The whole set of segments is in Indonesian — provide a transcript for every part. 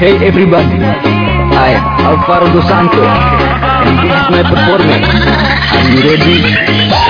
Hey everybody, I Alvaro Dos Santos, and this is my performance. Are you ready?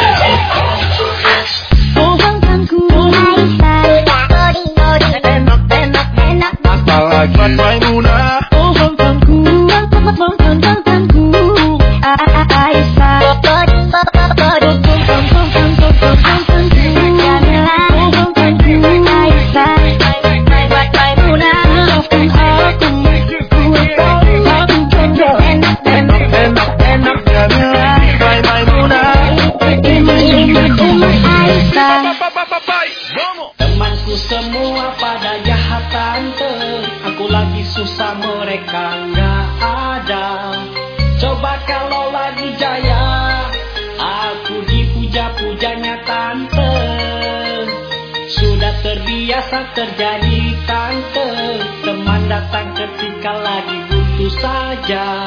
Temanku semua pada jahat tante Aku lagi susah mereka nggak ada Coba kalau lagi jaya Aku dipuja-pujanya tante Sudah terbiasa terjadi tante Teman datang ketika lagi butuh saja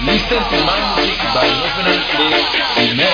Listo, firmamos y para no penal and primera.